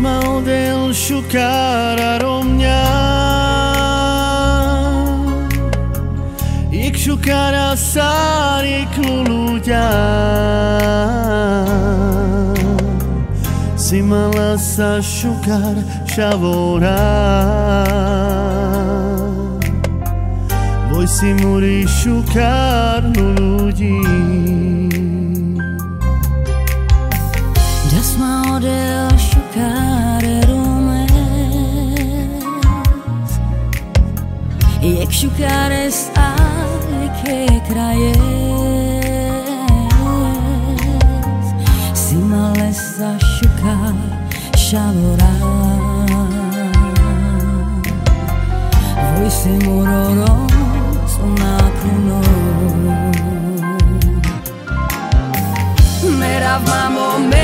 model szukára Ik sokára szárik lulugyán Simalasa sukar shavorán Voi simuri sukar lulugyi Jasma odel care romez Ești care stai che craies Si males asciucar sciavorar Voi se mororo sono cuno Meravamo me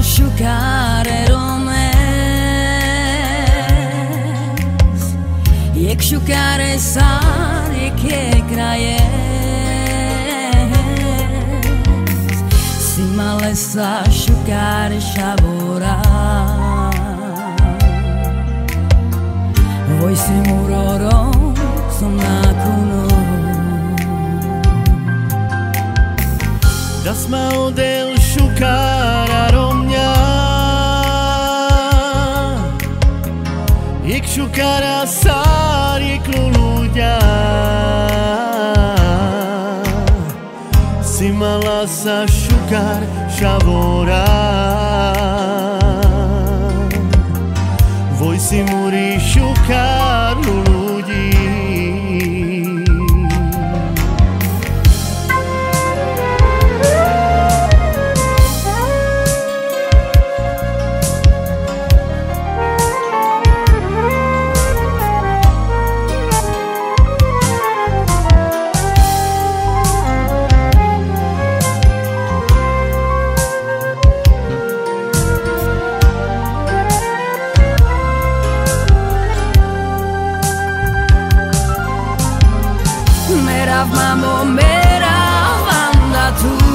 shukarayaka Anda tiro kuglo asai mo Na istara teva anda tu Das maude o shukare romes Jek shukare sare ke krajez Simale sa shukare shavora Voi simuroro sonakuno Das model szukára Ik sokára szárik lulugya Simalasa sukar shavora. Voi simuri sukar lulugyi avmamomera vandatur